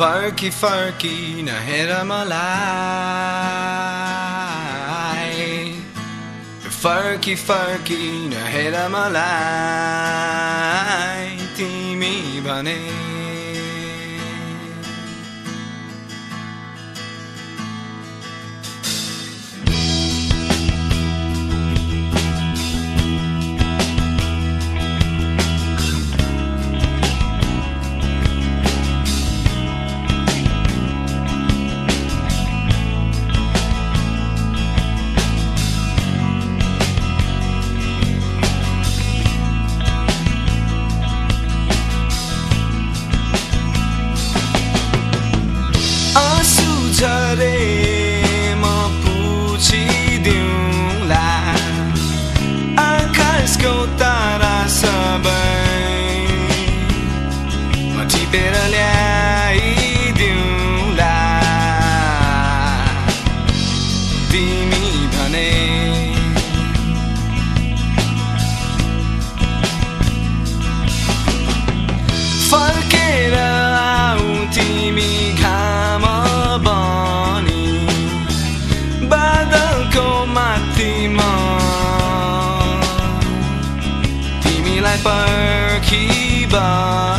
Farky, farky, na head of my life. Farky, farky, na head of my life. Timmy Bunny. Saturday. Bye.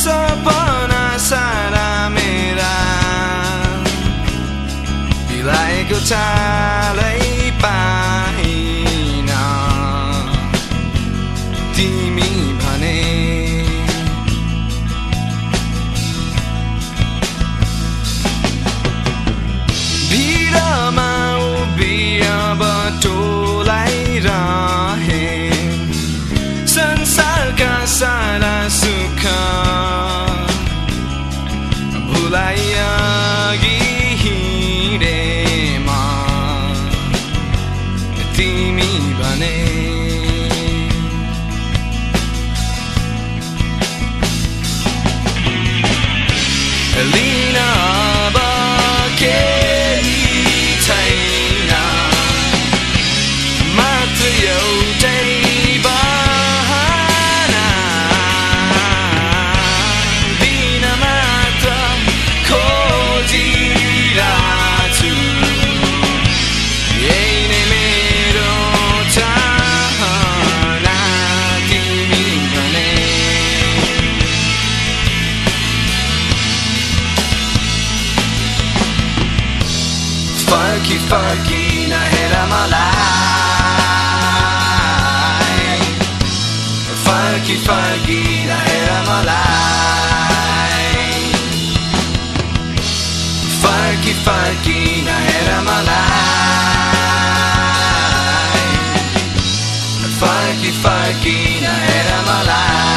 survive funky, funky night I'm alive. Funky, funky night I'm alive. Funky, funky night I'm alive. Funky, funky night I'm alive.